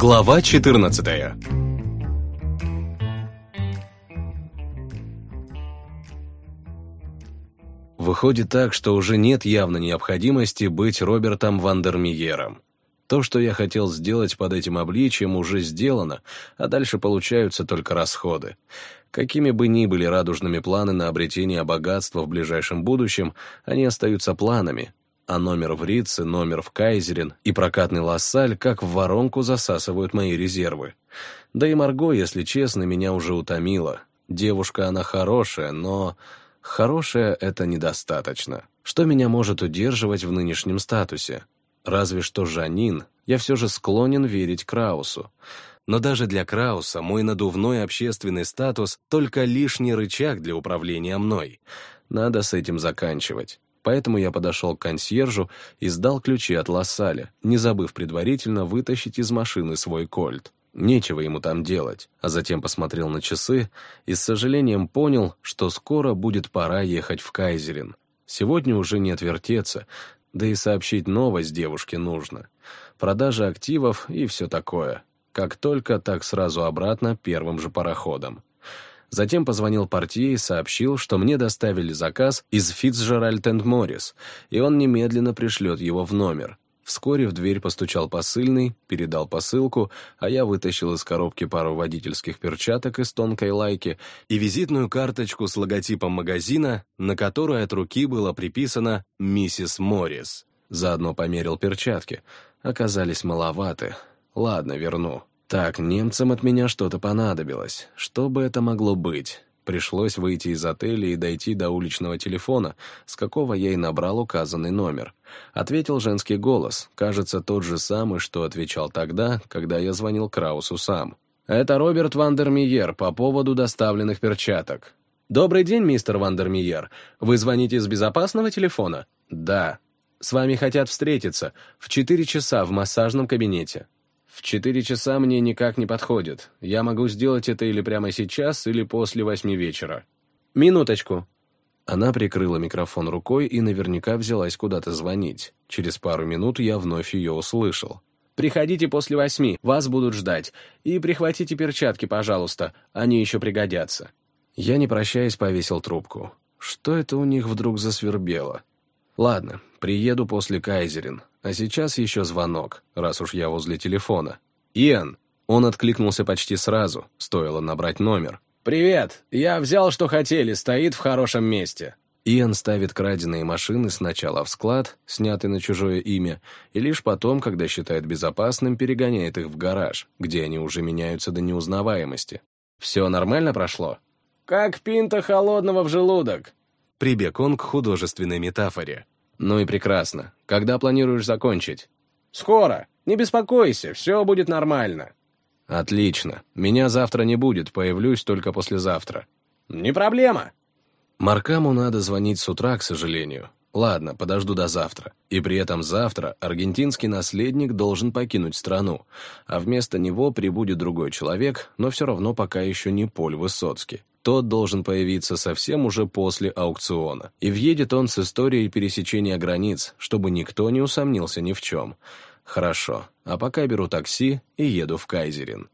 Глава 14 Выходит так, что уже нет явно необходимости быть Робертом Вандермиером. То, что я хотел сделать под этим обличием, уже сделано, а дальше получаются только расходы. Какими бы ни были радужными планы на обретение богатства в ближайшем будущем, они остаются планами, а номер в Рице, номер в Кайзерин и прокатный Лассаль как в воронку засасывают мои резервы. Да и Марго, если честно, меня уже утомила. Девушка она хорошая, но... Хорошая — это недостаточно. Что меня может удерживать в нынешнем статусе? Разве что Жанин, я все же склонен верить Краусу. Но даже для Крауса мой надувной общественный статус — только лишний рычаг для управления мной. Надо с этим заканчивать. Поэтому я подошел к консьержу и сдал ключи от Лассаля, не забыв предварительно вытащить из машины свой кольт. Нечего ему там делать, а затем посмотрел на часы и с сожалением понял, что скоро будет пора ехать в Кайзерин. Сегодня уже не отвертеться, да и сообщить новость девушке нужно. Продажа активов и все такое. Как только, так сразу обратно первым же пароходом. Затем позвонил портье и сообщил, что мне доставили заказ из Фитцжеральд энд Моррис, и он немедленно пришлет его в номер. Вскоре в дверь постучал посыльный, передал посылку, а я вытащил из коробки пару водительских перчаток из тонкой лайки и визитную карточку с логотипом магазина, на которой от руки было приписано «Миссис Моррис». Заодно померил перчатки. Оказались маловаты. Ладно, верну. Так, немцам от меня что-то понадобилось. Что бы это могло быть? Пришлось выйти из отеля и дойти до уличного телефона, с какого я и набрал указанный номер. Ответил женский голос, кажется, тот же самый, что отвечал тогда, когда я звонил Краусу сам. «Это Роберт Вандермиер по поводу доставленных перчаток». «Добрый день, мистер Вандермиер. Вы звоните из безопасного телефона?» «Да». «С вами хотят встретиться. В четыре часа в массажном кабинете». В четыре часа мне никак не подходит. Я могу сделать это или прямо сейчас, или после восьми вечера. Минуточку. Она прикрыла микрофон рукой и наверняка взялась куда-то звонить. Через пару минут я вновь ее услышал. «Приходите после восьми, вас будут ждать. И прихватите перчатки, пожалуйста, они еще пригодятся». Я, не прощаясь, повесил трубку. Что это у них вдруг засвербело? Ладно, приеду после Кайзерин. А сейчас еще звонок, раз уж я возле телефона. «Иэн!» Он откликнулся почти сразу, стоило набрать номер. «Привет! Я взял, что хотели, стоит в хорошем месте». Иэн ставит краденые машины сначала в склад, снятый на чужое имя, и лишь потом, когда считает безопасным, перегоняет их в гараж, где они уже меняются до неузнаваемости. «Все нормально прошло?» «Как пинта холодного в желудок», Прибег он к художественной метафоре. «Ну и прекрасно. Когда планируешь закончить?» «Скоро. Не беспокойся, все будет нормально». «Отлично. Меня завтра не будет, появлюсь только послезавтра». «Не проблема». Маркаму надо звонить с утра, к сожалению. Ладно, подожду до завтра. И при этом завтра аргентинский наследник должен покинуть страну, а вместо него прибудет другой человек, но все равно пока еще не Поль Высоцкий. Тот должен появиться совсем уже после аукциона. И въедет он с историей пересечения границ, чтобы никто не усомнился ни в чем. Хорошо, а пока беру такси и еду в Кайзерин.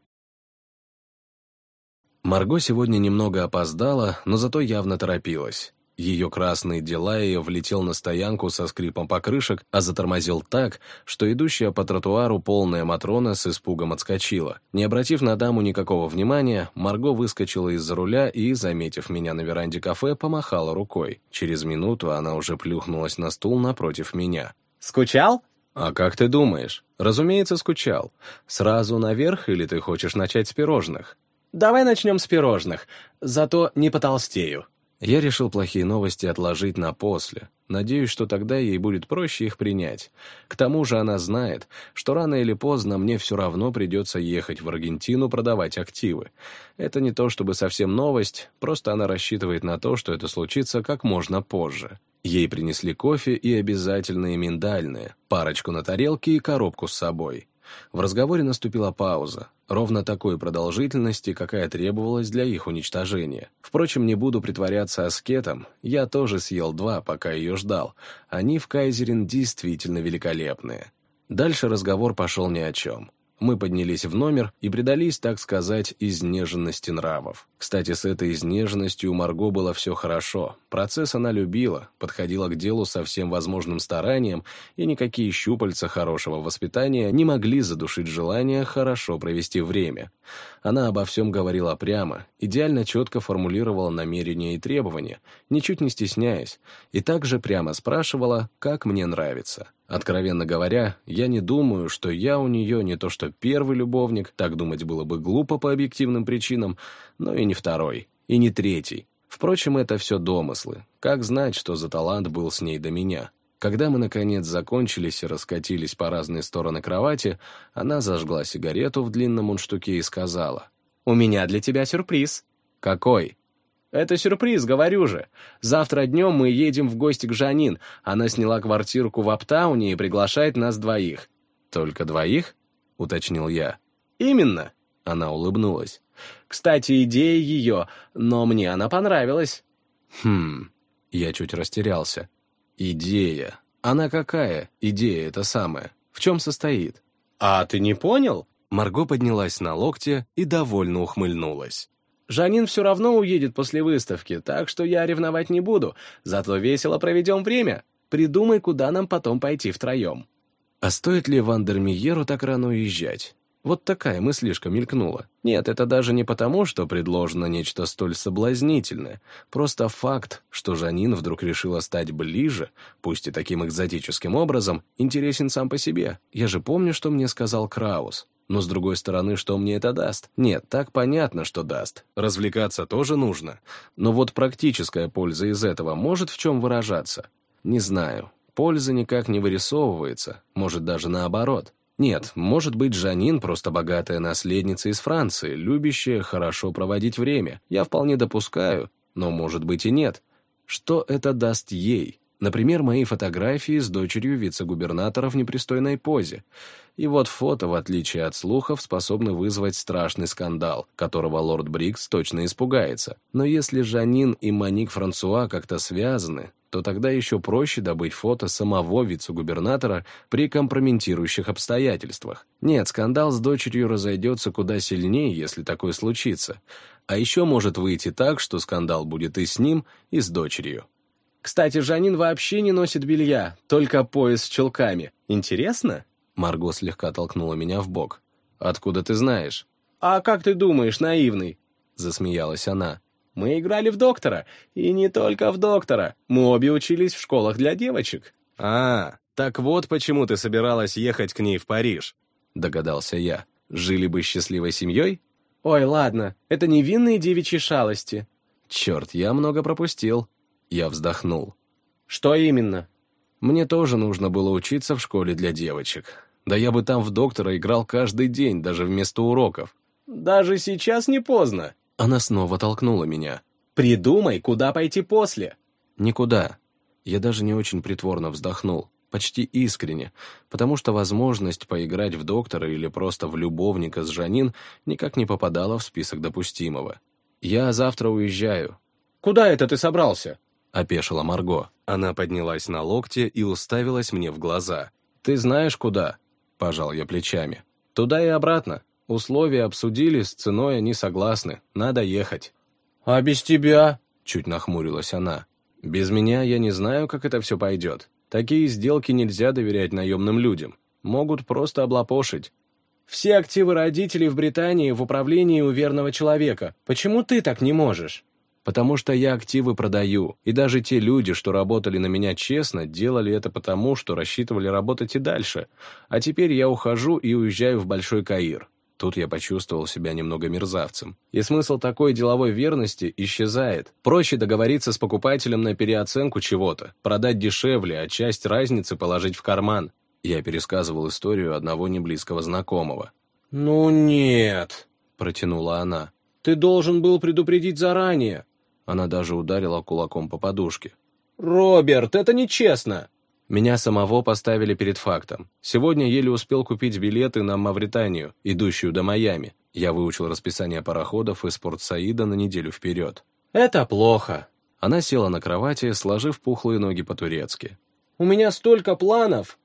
Марго сегодня немного опоздала, но зато явно торопилась. Ее красный Дилайя влетел на стоянку со скрипом покрышек, а затормозил так, что идущая по тротуару полная Матрона с испугом отскочила. Не обратив на даму никакого внимания, Марго выскочила из-за руля и, заметив меня на веранде кафе, помахала рукой. Через минуту она уже плюхнулась на стул напротив меня. «Скучал?» «А как ты думаешь?» «Разумеется, скучал. Сразу наверх или ты хочешь начать с пирожных?» «Давай начнем с пирожных, зато не потолстею». Я решил плохие новости отложить на после. Надеюсь, что тогда ей будет проще их принять. К тому же она знает, что рано или поздно мне все равно придется ехать в Аргентину продавать активы. Это не то чтобы совсем новость, просто она рассчитывает на то, что это случится как можно позже. Ей принесли кофе и обязательные миндальные, парочку на тарелке и коробку с собой. В разговоре наступила пауза, ровно такой продолжительности, какая требовалась для их уничтожения. Впрочем, не буду притворяться аскетом, я тоже съел два, пока ее ждал. Они в Кайзерин действительно великолепные. Дальше разговор пошел ни о чем. Мы поднялись в номер и предались, так сказать, изнеженности нравов. Кстати, с этой изнеженностью у Марго было все хорошо. Процесс она любила, подходила к делу со всем возможным старанием, и никакие щупальца хорошего воспитания не могли задушить желание хорошо провести время. Она обо всем говорила прямо, идеально четко формулировала намерения и требования, ничуть не стесняясь, и также прямо спрашивала, как мне нравится. Откровенно говоря, я не думаю, что я у нее не то что первый любовник, так думать было бы глупо по объективным причинам, но и не второй, и не третий. Впрочем, это все домыслы. Как знать, что за талант был с ней до меня? Когда мы, наконец, закончились и раскатились по разные стороны кровати, она зажгла сигарету в длинном мундштуке и сказала. «У меня для тебя сюрприз». «Какой?» «Это сюрприз, говорю же. Завтра днем мы едем в гости к Жанин. Она сняла квартирку в Аптауне и приглашает нас двоих». «Только двоих?» — уточнил я. «Именно!» — она улыбнулась. «Кстати, идея ее, но мне она понравилась». «Хм...» — я чуть растерялся. «Идея. Она какая? Идея это самая. В чем состоит?» «А ты не понял?» Марго поднялась на локте и довольно ухмыльнулась. Жанин все равно уедет после выставки, так что я ревновать не буду, зато весело проведем время. Придумай, куда нам потом пойти втроем». А стоит ли Вандермиеру так рано уезжать? Вот такая мыслишка мелькнула. Нет, это даже не потому, что предложено нечто столь соблазнительное. Просто факт, что Жанин вдруг решила стать ближе, пусть и таким экзотическим образом, интересен сам по себе. Я же помню, что мне сказал Краус. Но, с другой стороны, что мне это даст? Нет, так понятно, что даст. Развлекаться тоже нужно. Но вот практическая польза из этого может в чем выражаться? Не знаю. Польза никак не вырисовывается, может, даже наоборот. Нет, может быть, Жанин просто богатая наследница из Франции, любящая хорошо проводить время. Я вполне допускаю, но может быть и нет. Что это даст ей? Например, мои фотографии с дочерью вице-губернатора в непристойной позе. И вот фото, в отличие от слухов, способны вызвать страшный скандал, которого лорд Брикс точно испугается. Но если Жанин и Маник Франсуа как-то связаны, то тогда еще проще добыть фото самого вице-губернатора при компрометирующих обстоятельствах. Нет, скандал с дочерью разойдется куда сильнее, если такое случится. А еще может выйти так, что скандал будет и с ним, и с дочерью. Кстати, Жанин вообще не носит белья, только пояс с чулками. Интересно? Марго слегка толкнула меня в бок. Откуда ты знаешь? А как ты думаешь, наивный? Засмеялась она. Мы играли в доктора, и не только в доктора. Мы обе учились в школах для девочек. А, так вот почему ты собиралась ехать к ней в Париж, догадался я. Жили бы счастливой семьей? Ой, ладно, это невинные девичьи шалости. Черт, я много пропустил. Я вздохнул. «Что именно?» «Мне тоже нужно было учиться в школе для девочек. Да я бы там в доктора играл каждый день, даже вместо уроков». «Даже сейчас не поздно». Она снова толкнула меня. «Придумай, куда пойти после». «Никуда». Я даже не очень притворно вздохнул, почти искренне, потому что возможность поиграть в доктора или просто в любовника с Жанин никак не попадала в список допустимого. «Я завтра уезжаю». «Куда это ты собрался?» — опешила Марго. Она поднялась на локте и уставилась мне в глаза. «Ты знаешь, куда?» — пожал я плечами. «Туда и обратно. Условия обсудили, с ценой они согласны. Надо ехать». «А без тебя?» — чуть нахмурилась она. «Без меня я не знаю, как это все пойдет. Такие сделки нельзя доверять наемным людям. Могут просто облапошить. Все активы родителей в Британии в управлении у верного человека. Почему ты так не можешь?» Потому что я активы продаю, и даже те люди, что работали на меня честно, делали это потому, что рассчитывали работать и дальше. А теперь я ухожу и уезжаю в Большой Каир. Тут я почувствовал себя немного мерзавцем. И смысл такой деловой верности исчезает. Проще договориться с покупателем на переоценку чего-то, продать дешевле, а часть разницы положить в карман. Я пересказывал историю одного неблизкого знакомого. «Ну нет», — протянула она. «Ты должен был предупредить заранее. Она даже ударила кулаком по подушке. «Роберт, это нечестно!» Меня самого поставили перед фактом. Сегодня еле успел купить билеты на Мавританию, идущую до Майами. Я выучил расписание пароходов из Порт-Саида на неделю вперед. «Это плохо». Она села на кровати, сложив пухлые ноги по-турецки. «У меня столько планов!»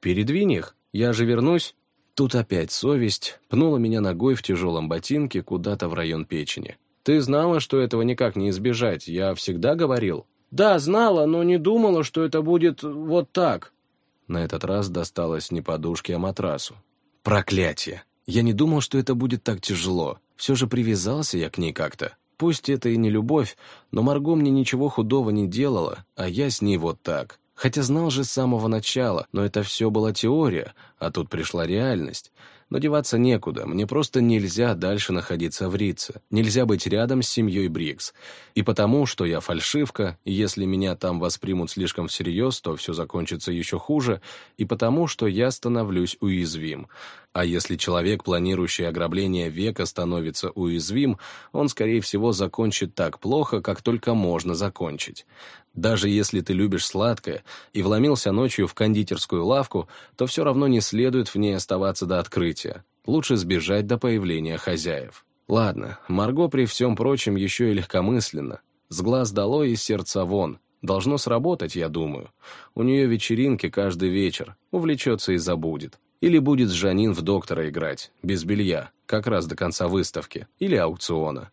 «Передвинь их, я же вернусь». Тут опять совесть пнула меня ногой в тяжелом ботинке куда-то в район печени. «Ты знала, что этого никак не избежать? Я всегда говорил». «Да, знала, но не думала, что это будет вот так». На этот раз досталось не подушке, а матрасу. Проклятие! Я не думал, что это будет так тяжело. Все же привязался я к ней как-то. Пусть это и не любовь, но Марго мне ничего худого не делала, а я с ней вот так. Хотя знал же с самого начала, но это все была теория, а тут пришла реальность. Но деваться некуда, мне просто нельзя дальше находиться в Рице. Нельзя быть рядом с семьей Брикс. И потому, что я фальшивка, и если меня там воспримут слишком всерьез, то все закончится еще хуже, и потому, что я становлюсь уязвим. А если человек, планирующий ограбление века, становится уязвим, он, скорее всего, закончит так плохо, как только можно закончить. Даже если ты любишь сладкое и вломился ночью в кондитерскую лавку, то все равно не следует в ней оставаться до открытия. Лучше сбежать до появления хозяев. Ладно, Марго при всем прочем еще и легкомысленно. С глаз долой и сердца вон. Должно сработать, я думаю. У нее вечеринки каждый вечер. Увлечется и забудет. Или будет с Жанин в доктора играть, без белья, как раз до конца выставки, или аукциона.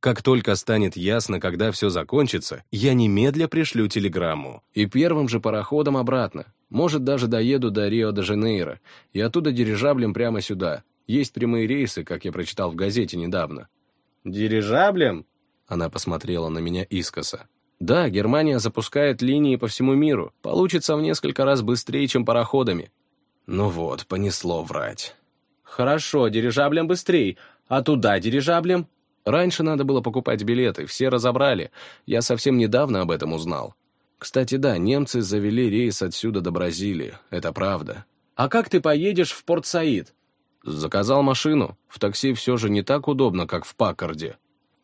Как только станет ясно, когда все закончится, я немедля пришлю телеграмму. И первым же пароходом обратно. Может, даже доеду до Рио-де-Жанейро. И оттуда дирижаблем прямо сюда. Есть прямые рейсы, как я прочитал в газете недавно. «Дирижаблем?» Она посмотрела на меня искоса. «Да, Германия запускает линии по всему миру. Получится в несколько раз быстрее, чем пароходами». Ну вот, понесло врать. «Хорошо, дирижаблем быстрее. А туда дирижаблем?» Раньше надо было покупать билеты, все разобрали. Я совсем недавно об этом узнал. Кстати, да, немцы завели рейс отсюда до Бразилии, это правда. А как ты поедешь в Порт-Саид? Заказал машину. В такси все же не так удобно, как в Паккарде.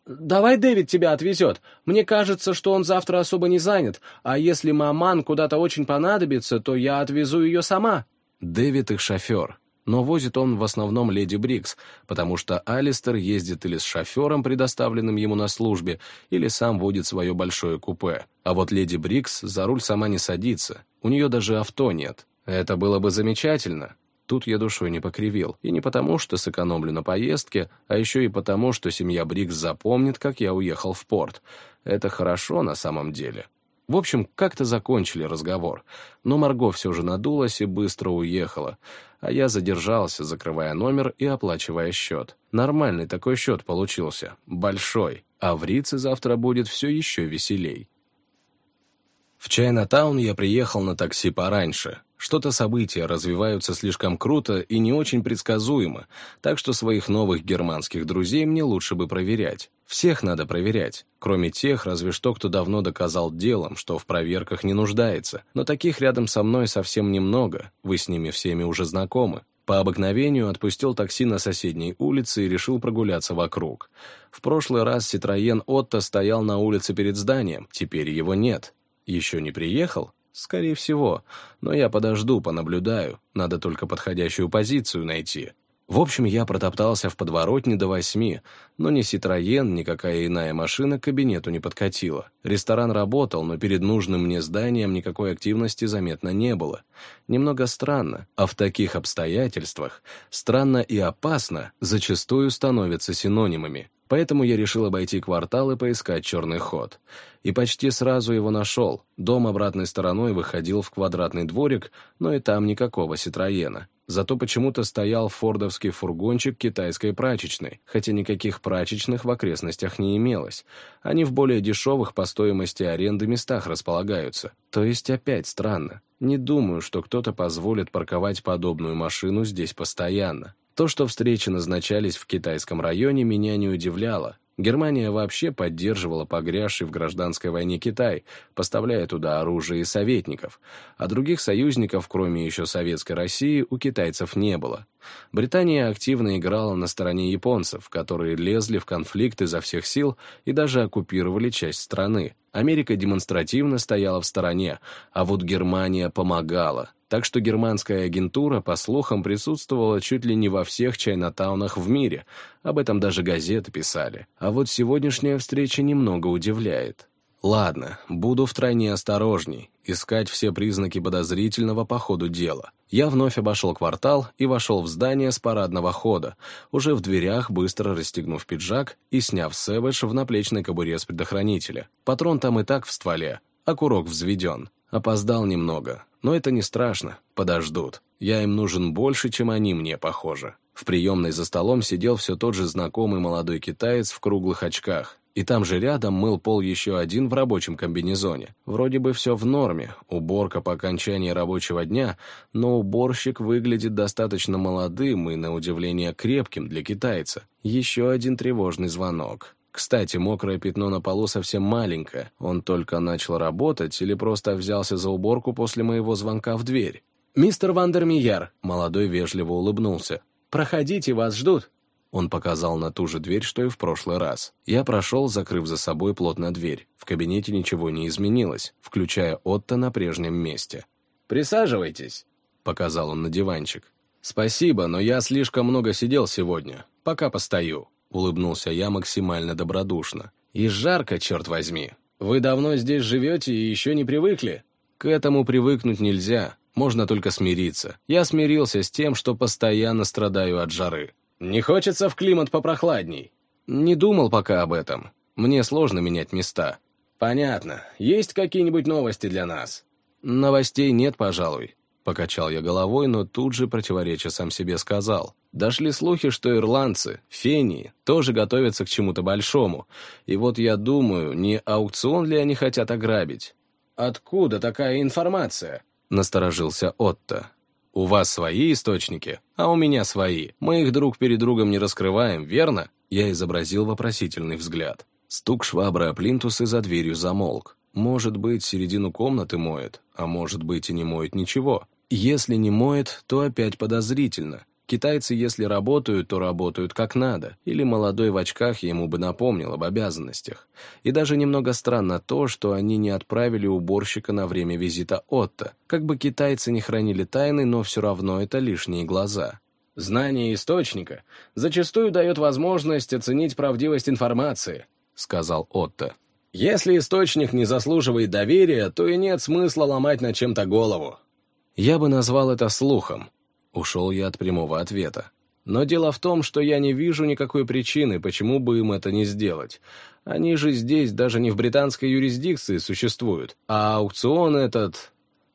«Давай Дэвид тебя отвезет. Мне кажется, что он завтра особо не занят, а если маман куда-то очень понадобится, то я отвезу ее сама». Дэвид их шофер но возит он в основном леди Брикс, потому что Алистер ездит или с шофером, предоставленным ему на службе, или сам водит свое большое купе. А вот леди Брикс за руль сама не садится, у нее даже авто нет. Это было бы замечательно. Тут я душой не покривил, и не потому, что сэкономлю на поездке, а еще и потому, что семья Брикс запомнит, как я уехал в порт. Это хорошо на самом деле. В общем, как-то закончили разговор, но Марго все же надулась и быстро уехала, а я задержался, закрывая номер и оплачивая счет. Нормальный такой счет получился, большой, а в Рице завтра будет все еще веселей. В Чайнатаун я приехал на такси пораньше. Что-то события развиваются слишком круто и не очень предсказуемо, так что своих новых германских друзей мне лучше бы проверять. Всех надо проверять, кроме тех, разве что кто давно доказал делом, что в проверках не нуждается. Но таких рядом со мной совсем немного, вы с ними всеми уже знакомы. По обыкновению отпустил такси на соседней улице и решил прогуляться вокруг. В прошлый раз Ситроен Отто стоял на улице перед зданием, теперь его нет. Еще не приехал? Скорее всего. Но я подожду, понаблюдаю. Надо только подходящую позицию найти. В общем, я протоптался в подворотне до восьми, но ни Ситроен, ни какая иная машина к кабинету не подкатила. Ресторан работал, но перед нужным мне зданием никакой активности заметно не было. Немного странно, а в таких обстоятельствах странно и опасно зачастую становятся синонимами. Поэтому я решил обойти квартал и поискать черный ход. И почти сразу его нашел. Дом обратной стороной выходил в квадратный дворик, но и там никакого Ситроена. Зато почему-то стоял фордовский фургончик китайской прачечной, хотя никаких прачечных в окрестностях не имелось. Они в более дешевых по стоимости аренды местах располагаются. То есть опять странно. Не думаю, что кто-то позволит парковать подобную машину здесь постоянно. То, что встречи назначались в китайском районе, меня не удивляло. Германия вообще поддерживала погрязший в гражданской войне Китай, поставляя туда оружие и советников, а других союзников, кроме еще Советской России, у китайцев не было. Британия активно играла на стороне японцев, которые лезли в конфликт изо всех сил и даже оккупировали часть страны. Америка демонстративно стояла в стороне, а вот Германия помогала, так что германская агентура, по слухам, присутствовала чуть ли не во всех чайнатаунах в мире, об этом даже газеты писали. А вот сегодняшняя встреча немного удивляет. Ладно, буду втройне осторожней, искать все признаки подозрительного по ходу дела. Я вновь обошел квартал и вошел в здание с парадного хода, уже в дверях, быстро расстегнув пиджак и сняв сэвэдж в наплечной кобуре с предохранителя. Патрон там и так в стволе, а курок взведен. Опоздал немного, но это не страшно, подождут. Я им нужен больше, чем они мне, похоже. В приемной за столом сидел все тот же знакомый молодой китаец в круглых очках, и там же рядом мыл пол еще один в рабочем комбинезоне. Вроде бы все в норме, уборка по окончании рабочего дня, но уборщик выглядит достаточно молодым и, на удивление, крепким для китайца. Еще один тревожный звонок. Кстати, мокрое пятно на полу совсем маленькое. Он только начал работать или просто взялся за уборку после моего звонка в дверь. «Мистер Вандермияр», — молодой вежливо улыбнулся. «Проходите, вас ждут». Он показал на ту же дверь, что и в прошлый раз. Я прошел, закрыв за собой плотно дверь. В кабинете ничего не изменилось, включая Отто на прежнем месте. «Присаживайтесь», — показал он на диванчик. «Спасибо, но я слишком много сидел сегодня. Пока постою», — улыбнулся я максимально добродушно. «И жарко, черт возьми. Вы давно здесь живете и еще не привыкли?» «К этому привыкнуть нельзя. Можно только смириться. Я смирился с тем, что постоянно страдаю от жары. Не хочется в климат попрохладней? Не думал пока об этом. Мне сложно менять места. Понятно. Есть какие-нибудь новости для нас? Новостей нет, пожалуй. Покачал я головой, но тут же, противореча сам себе, сказал. Дошли слухи, что ирландцы, фении, тоже готовятся к чему-то большому. И вот я думаю, не аукцион ли они хотят ограбить? «Откуда такая информация?» — насторожился Отто. У вас свои источники, а у меня свои. Мы их друг перед другом не раскрываем, верно?» Я изобразил вопросительный взгляд. Стук швабры о плинтус и за дверью замолк. Может быть, середину комнаты моет, а может быть и не моет ничего. Если не моет, то опять подозрительно. Китайцы, если работают, то работают как надо, или молодой в очках ему бы напомнил об обязанностях. И даже немного странно то, что они не отправили уборщика на время визита Отто. Как бы китайцы не хранили тайны, но все равно это лишние глаза. «Знание источника зачастую дает возможность оценить правдивость информации», — сказал Отто. «Если источник не заслуживает доверия, то и нет смысла ломать над чем-то голову». Я бы назвал это слухом, Ушел я от прямого ответа. Но дело в том, что я не вижу никакой причины, почему бы им это не сделать. Они же здесь даже не в британской юрисдикции существуют, а аукцион этот...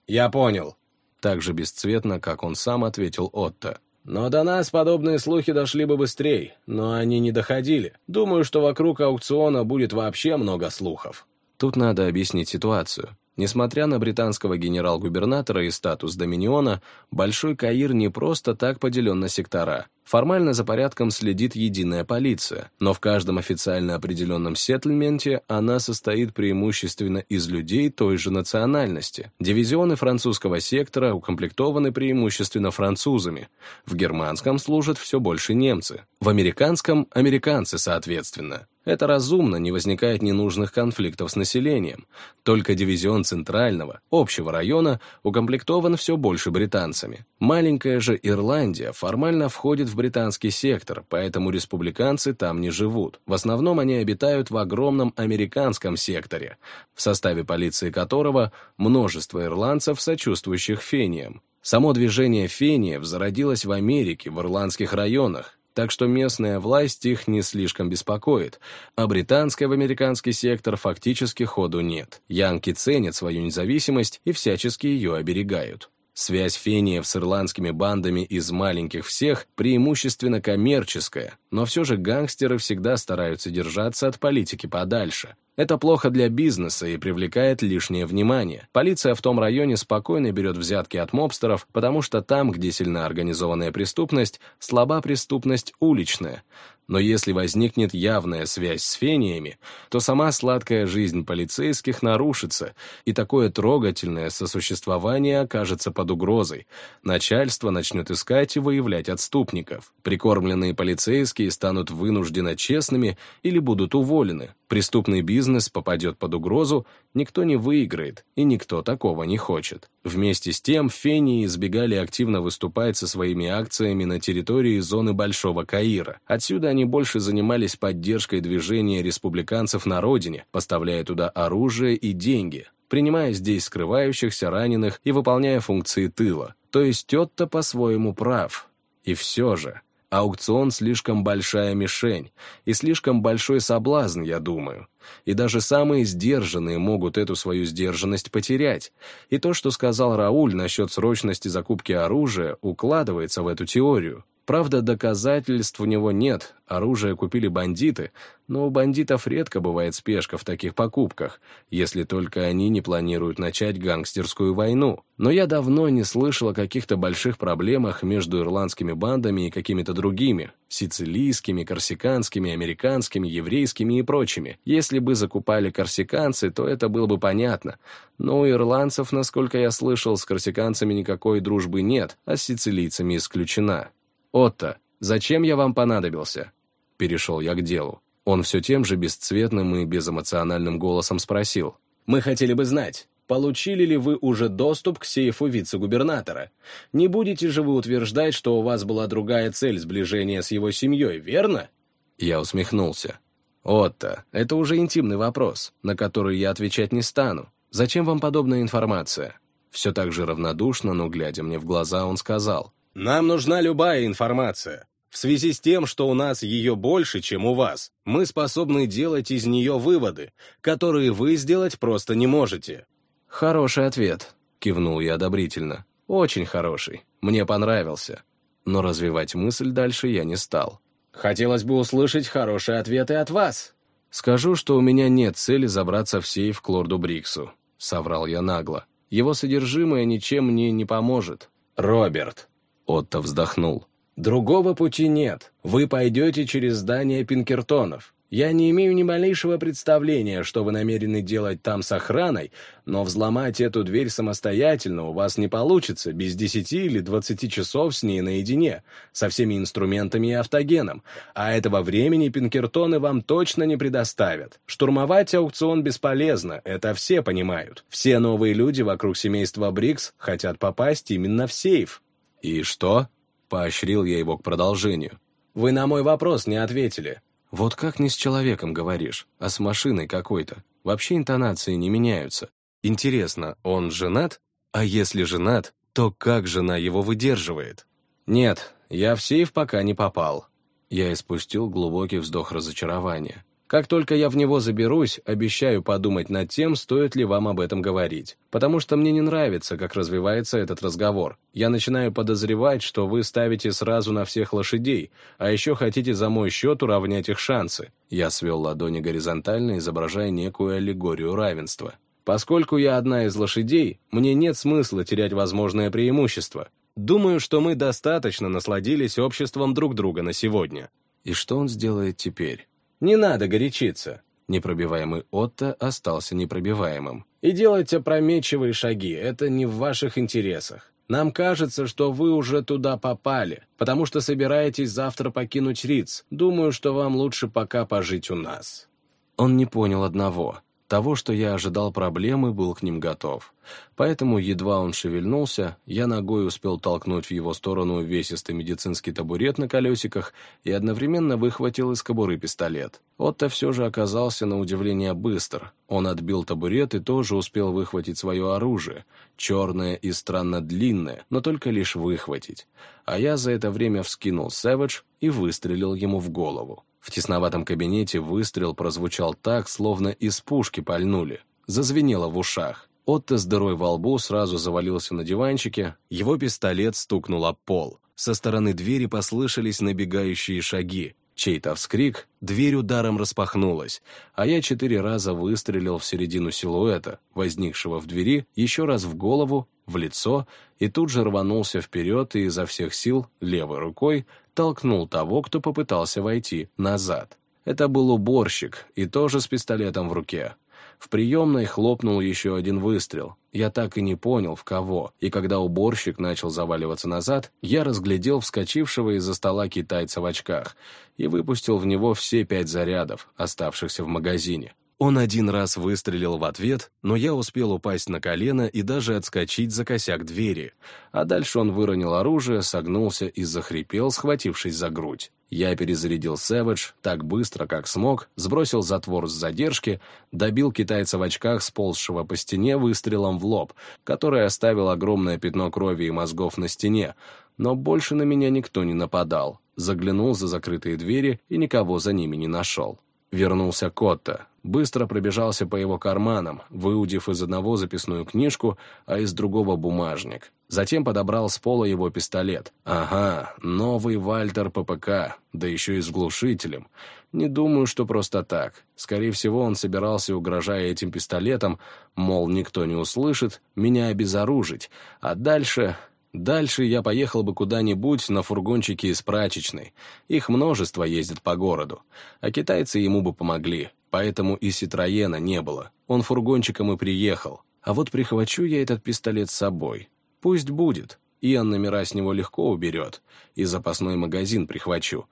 Я понял. Так же бесцветно, как он сам ответил Отто. Но до нас подобные слухи дошли бы быстрее, но они не доходили. Думаю, что вокруг аукциона будет вообще много слухов. Тут надо объяснить ситуацию. Несмотря на британского генерал-губернатора и статус Доминиона, Большой Каир не просто так поделен на сектора. Формально за порядком следит единая полиция, но в каждом официально определенном сеттельменте она состоит преимущественно из людей той же национальности. Дивизионы французского сектора укомплектованы преимущественно французами. В германском служат все больше немцы. В американском – американцы, соответственно. Это разумно, не возникает ненужных конфликтов с населением. Только дивизион Центрального, общего района, укомплектован все больше британцами. Маленькая же Ирландия формально входит в британский сектор, поэтому республиканцы там не живут. В основном они обитают в огромном американском секторе, в составе полиции которого множество ирландцев, сочувствующих фениям. Само движение фениев зародилось в Америке, в ирландских районах, так что местная власть их не слишком беспокоит, а британская в американский сектор фактически ходу нет. Янки ценят свою независимость и всячески ее оберегают. Связь фениев с ирландскими бандами из маленьких всех преимущественно коммерческая, но все же гангстеры всегда стараются держаться от политики подальше, это плохо для бизнеса и привлекает лишнее внимание. Полиция в том районе спокойно берет взятки от мобстеров, потому что там, где сильна организованная преступность, слаба преступность уличная. Но если возникнет явная связь с фениями, то сама сладкая жизнь полицейских нарушится, и такое трогательное сосуществование окажется под угрозой. Начальство начнет искать и выявлять отступников. Прикормленные полицейские станут вынужденно честными или будут уволены. Преступный бизнес попадет под угрозу, никто не выиграет, и никто такого не хочет. Вместе с тем, фении избегали активно выступать со своими акциями на территории зоны Большого Каира. Отсюда они больше занимались поддержкой движения республиканцев на родине, поставляя туда оружие и деньги, принимая здесь скрывающихся раненых и выполняя функции тыла. То есть тот-то по-своему прав. И все же, Аукцион слишком большая мишень и слишком большой соблазн, я думаю. И даже самые сдержанные могут эту свою сдержанность потерять. И то, что сказал Рауль насчет срочности закупки оружия, укладывается в эту теорию. Правда, доказательств у него нет, оружие купили бандиты, но у бандитов редко бывает спешка в таких покупках, если только они не планируют начать гангстерскую войну. Но я давно не слышал о каких-то больших проблемах между ирландскими бандами и какими-то другими, сицилийскими, корсиканскими, американскими, еврейскими и прочими. Если бы закупали корсиканцы, то это было бы понятно. Но у ирландцев, насколько я слышал, с корсиканцами никакой дружбы нет, а с сицилийцами исключена. «Отто, зачем я вам понадобился?» Перешел я к делу. Он все тем же бесцветным и безэмоциональным голосом спросил. «Мы хотели бы знать, получили ли вы уже доступ к сейфу вице-губернатора? Не будете же вы утверждать, что у вас была другая цель сближения с его семьей, верно?» Я усмехнулся. «Отто, это уже интимный вопрос, на который я отвечать не стану. Зачем вам подобная информация?» Все так же равнодушно, но, глядя мне в глаза, он сказал. Нам нужна любая информация. В связи с тем, что у нас ее больше, чем у вас, мы способны делать из нее выводы, которые вы сделать просто не можете». «Хороший ответ», — кивнул я одобрительно. «Очень хороший. Мне понравился». Но развивать мысль дальше я не стал. «Хотелось бы услышать хорошие ответы от вас». «Скажу, что у меня нет цели забраться в сейф к лорду Бриксу», — соврал я нагло. «Его содержимое ничем мне не поможет». «Роберт», Отто вздохнул. «Другого пути нет. Вы пойдете через здание Пинкертонов. Я не имею ни малейшего представления, что вы намерены делать там с охраной, но взломать эту дверь самостоятельно у вас не получится без десяти или двадцати часов с ней наедине, со всеми инструментами и автогеном, а этого времени Пинкертоны вам точно не предоставят. Штурмовать аукцион бесполезно, это все понимают. Все новые люди вокруг семейства Брикс хотят попасть именно в сейф. «И что?» — поощрил я его к продолжению. «Вы на мой вопрос не ответили». «Вот как не с человеком говоришь, а с машиной какой-то. Вообще интонации не меняются. Интересно, он женат? А если женат, то как жена его выдерживает?» «Нет, я в сейф пока не попал». Я испустил глубокий вздох разочарования. Как только я в него заберусь, обещаю подумать над тем, стоит ли вам об этом говорить. Потому что мне не нравится, как развивается этот разговор. Я начинаю подозревать, что вы ставите сразу на всех лошадей, а еще хотите за мой счет уравнять их шансы. Я свел ладони горизонтально, изображая некую аллегорию равенства. Поскольку я одна из лошадей, мне нет смысла терять возможное преимущество. Думаю, что мы достаточно насладились обществом друг друга на сегодня. И что он сделает теперь? Не надо горячиться. Непробиваемый Отто остался непробиваемым. И делать опрометчивые шаги — это не в ваших интересах. Нам кажется, что вы уже туда попали, потому что собираетесь завтра покинуть Риц. Думаю, что вам лучше пока пожить у нас». Он не понял одного того, что я ожидал проблемы, был к ним готов. Поэтому, едва он шевельнулся, я ногой успел толкнуть в его сторону увесистый медицинский табурет на колесиках и одновременно выхватил из кобуры пистолет. Отто все же оказался на удивление быстр. Он отбил табурет и тоже успел выхватить свое оружие, черное и странно длинное, но только лишь выхватить. А я за это время вскинул Сэвидж и выстрелил ему в голову. В тесноватом кабинете выстрел прозвучал так, словно из пушки пальнули. Зазвенело в ушах. Отто с дырой во лбу сразу завалился на диванчике, его пистолет стукнул об пол. Со стороны двери послышались набегающие шаги. Чей-то вскрик, дверь ударом распахнулась, а я четыре раза выстрелил в середину силуэта, возникшего в двери, еще раз в голову, в лицо, и тут же рванулся вперед и изо всех сил, левой рукой, толкнул того, кто попытался войти, назад. Это был уборщик, и тоже с пистолетом в руке. В приемной хлопнул еще один выстрел. Я так и не понял, в кого, и когда уборщик начал заваливаться назад, я разглядел вскочившего из-за стола китайца в очках и выпустил в него все пять зарядов, оставшихся в магазине. Он один раз выстрелил в ответ, но я успел упасть на колено и даже отскочить за косяк двери, а дальше он выронил оружие, согнулся и захрипел, схватившись за грудь. Я перезарядил Сэвидж так быстро, как смог, сбросил затвор с задержки, добил китайца в очках, сползшего по стене выстрелом в лоб, который оставил огромное пятно крови и мозгов на стене, но больше на меня никто не нападал. Заглянул за закрытые двери и никого за ними не нашел. Вернулся Котта, быстро пробежался по его карманам, выудив из одного записную книжку, а из другого бумажник. Затем подобрал с пола его пистолет. Ага, новый Вальтер ППК, да еще и с глушителем. Не думаю, что просто так. Скорее всего, он собирался, угрожая этим пистолетом, мол, никто не услышит, меня обезоружить. А дальше... Дальше я поехал бы куда-нибудь на фургончике из прачечной. Их множество ездит по городу. А китайцы ему бы помогли. Поэтому и Ситроена не было. Он фургончиком и приехал. А вот прихвачу я этот пистолет с собой. Пусть будет. Иоанн номера с него легко уберет. И запасной магазин прихвачу.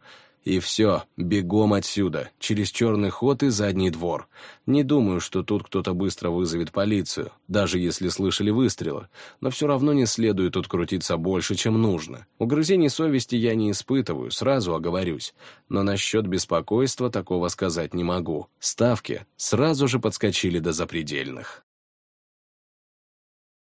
И все, бегом отсюда, через черный ход и задний двор. Не думаю, что тут кто-то быстро вызовет полицию, даже если слышали выстрелы, но все равно не следует тут крутиться больше, чем нужно. Угрызений совести я не испытываю, сразу оговорюсь, но насчет беспокойства такого сказать не могу. Ставки сразу же подскочили до запредельных.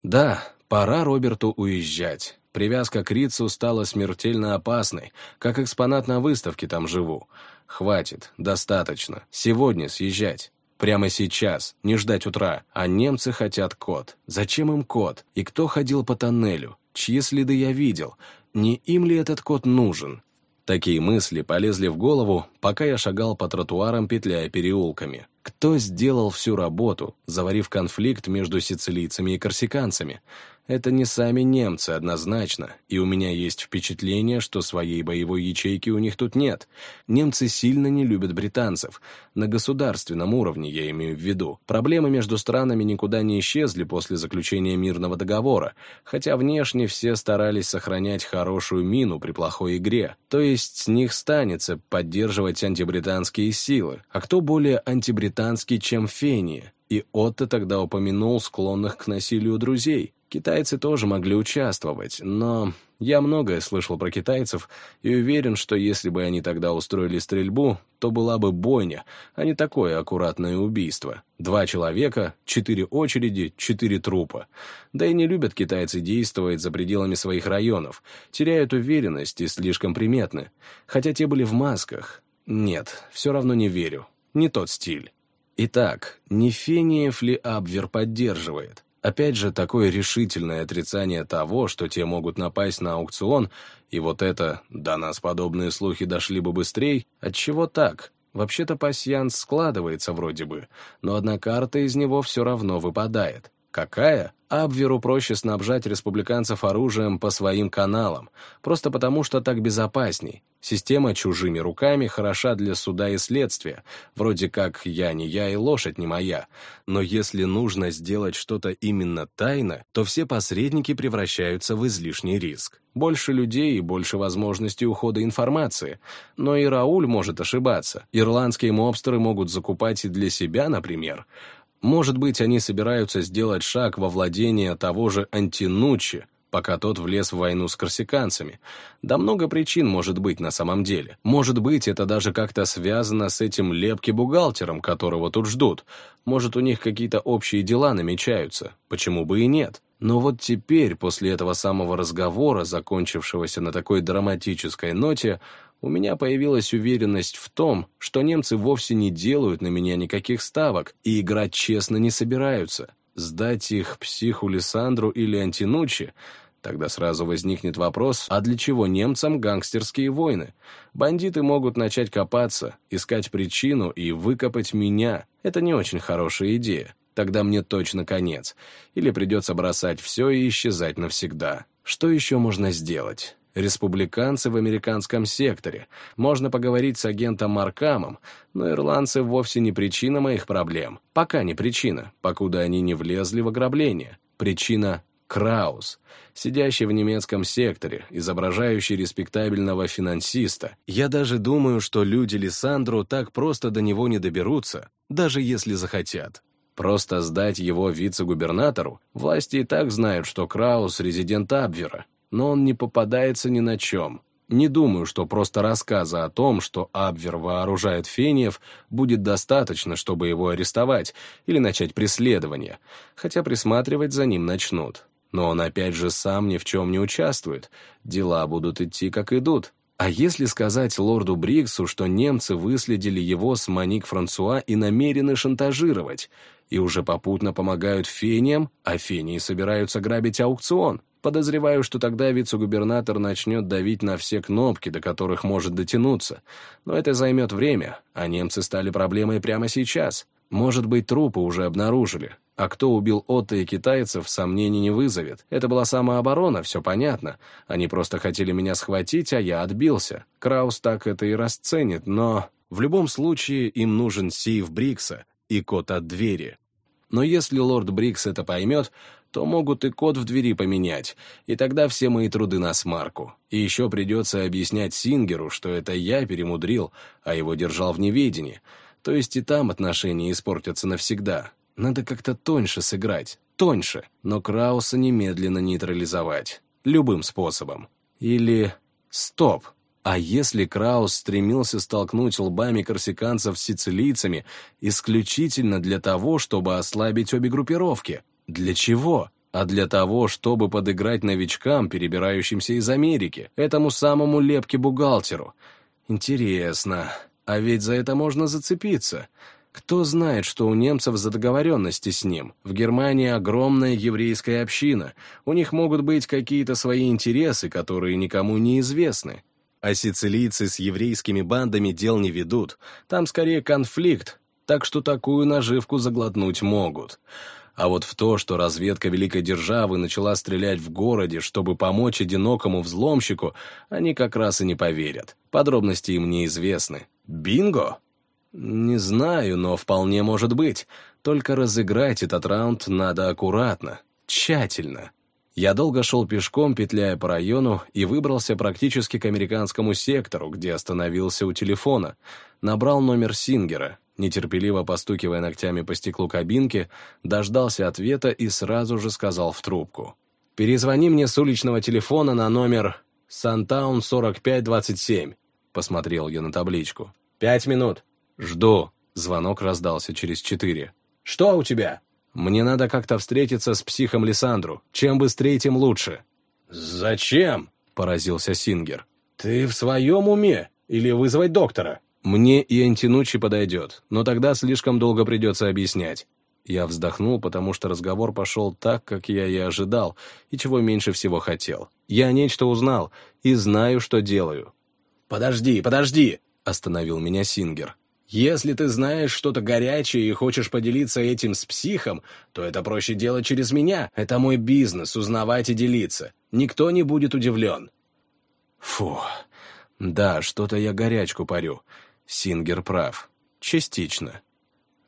Да, пора Роберту уезжать. Привязка к Рицу стала смертельно опасной, как экспонат на выставке там живу. Хватит, достаточно. Сегодня съезжать. Прямо сейчас, не ждать утра. А немцы хотят код. Зачем им код? И кто ходил по тоннелю? Чьи следы я видел? Не им ли этот код нужен? Такие мысли полезли в голову, пока я шагал по тротуарам, петляя переулками. Кто сделал всю работу, заварив конфликт между сицилийцами и корсиканцами? Это не сами немцы, однозначно, и у меня есть впечатление, что своей боевой ячейки у них тут нет. Немцы сильно не любят британцев. На государственном уровне, я имею в виду. Проблемы между странами никуда не исчезли после заключения мирного договора, хотя внешне все старались сохранять хорошую мину при плохой игре. То есть с них станется поддерживать антибританские силы. А кто более антибританский, чем Фения? И Отто тогда упомянул склонных к насилию друзей. Китайцы тоже могли участвовать, но я многое слышал про китайцев и уверен, что если бы они тогда устроили стрельбу, то была бы бойня, а не такое аккуратное убийство. Два человека, четыре очереди, четыре трупа. Да и не любят китайцы действовать за пределами своих районов, теряют уверенность и слишком приметны. Хотя те были в масках. Нет, все равно не верю. Не тот стиль. Итак, не Фениев ли Абвер поддерживает? Опять же, такое решительное отрицание того, что те могут напасть на аукцион, и вот это «до нас подобные слухи дошли бы быстрее», отчего так? Вообще-то пасьянс складывается вроде бы, но одна карта из него все равно выпадает. Какая? Абверу проще снабжать республиканцев оружием по своим каналам, просто потому что так безопасней. Система чужими руками хороша для суда и следствия, вроде как «я не я и лошадь не моя». Но если нужно сделать что-то именно тайно, то все посредники превращаются в излишний риск. Больше людей и больше возможностей ухода информации. Но и Рауль может ошибаться. Ирландские мобстеры могут закупать и для себя, например. Может быть, они собираются сделать шаг во владение того же Антинучи, пока тот влез в войну с корсиканцами. Да много причин может быть на самом деле. Может быть, это даже как-то связано с этим лепки-бухгалтером, которого тут ждут. Может, у них какие-то общие дела намечаются. Почему бы и нет? Но вот теперь, после этого самого разговора, закончившегося на такой драматической ноте, у меня появилась уверенность в том, что немцы вовсе не делают на меня никаких ставок и играть честно не собираются. Сдать их психу Лиссандру или Антинучи Тогда сразу возникнет вопрос, а для чего немцам гангстерские войны? Бандиты могут начать копаться, искать причину и выкопать меня. Это не очень хорошая идея. Тогда мне точно конец. Или придется бросать все и исчезать навсегда. Что еще можно сделать? Республиканцы в американском секторе. Можно поговорить с агентом Маркамом, но ирландцы вовсе не причина моих проблем. Пока не причина, покуда они не влезли в ограбление. Причина — Краус, сидящий в немецком секторе, изображающий респектабельного финансиста. Я даже думаю, что люди Лиссандру так просто до него не доберутся, даже если захотят. Просто сдать его вице-губернатору? Власти и так знают, что Краус — резидент Абвера, но он не попадается ни на чем. Не думаю, что просто рассказа о том, что Абвер вооружает фениев, будет достаточно, чтобы его арестовать или начать преследование, хотя присматривать за ним начнут. Но он опять же сам ни в чем не участвует, дела будут идти как идут. А если сказать лорду Бриксу, что немцы выследили его с Маник Франсуа и намерены шантажировать, и уже попутно помогают фениям, а фении собираются грабить аукцион? Подозреваю, что тогда вице-губернатор начнет давить на все кнопки, до которых может дотянуться. Но это займет время, а немцы стали проблемой прямо сейчас. Может быть, трупы уже обнаружили. А кто убил Отто и китайцев, сомнений не вызовет. Это была самооборона, все понятно. Они просто хотели меня схватить, а я отбился. Краус так это и расценит, но... В любом случае, им нужен сейф Брикса и код от двери. Но если лорд Брикс это поймет, то могут и код в двери поменять, и тогда все мои труды на смарку. И еще придется объяснять Сингеру, что это я перемудрил, а его держал в неведении. То есть и там отношения испортятся навсегда. Надо как-то тоньше сыграть, тоньше, но Крауса немедленно нейтрализовать. Любым способом. Или... Стоп! А если Краус стремился столкнуть лбами корсиканцев с сицилийцами исключительно для того, чтобы ослабить обе группировки? Для чего? А для того, чтобы подыграть новичкам, перебирающимся из Америки, этому самому лепке-бухгалтеру. Интересно, а ведь за это можно зацепиться. Кто знает, что у немцев за договоренности с ним? В Германии огромная еврейская община. У них могут быть какие-то свои интересы, которые никому не известны. А сицилийцы с еврейскими бандами дел не ведут. Там скорее конфликт, так что такую наживку заглотнуть могут. А вот в то, что разведка Великой Державы начала стрелять в городе, чтобы помочь одинокому взломщику, они как раз и не поверят. Подробности им неизвестны. Бинго? Не знаю, но вполне может быть. Только разыграть этот раунд надо аккуратно, тщательно. Я долго шел пешком, петляя по району, и выбрался практически к американскому сектору, где остановился у телефона. Набрал номер Сингера, нетерпеливо постукивая ногтями по стеклу кабинки, дождался ответа и сразу же сказал в трубку. «Перезвони мне с уличного телефона на номер Сантаун 4527», посмотрел я на табличку. «Пять минут». «Жду». Звонок раздался через четыре. «Что у тебя?» «Мне надо как-то встретиться с психом Лиссандру. Чем быстрее, тем лучше». «Зачем?» — поразился Сингер. «Ты в своем уме? Или вызвать доктора?» «Мне и Антинучи подойдет, но тогда слишком долго придется объяснять». Я вздохнул, потому что разговор пошел так, как я и ожидал, и чего меньше всего хотел. Я нечто узнал и знаю, что делаю. «Подожди, подожди!» — остановил меня Сингер. «Если ты знаешь что-то горячее и хочешь поделиться этим с психом, то это проще делать через меня. Это мой бизнес — узнавать и делиться. Никто не будет удивлен». Фу, да, что-то я горячку парю. Сингер прав. Частично.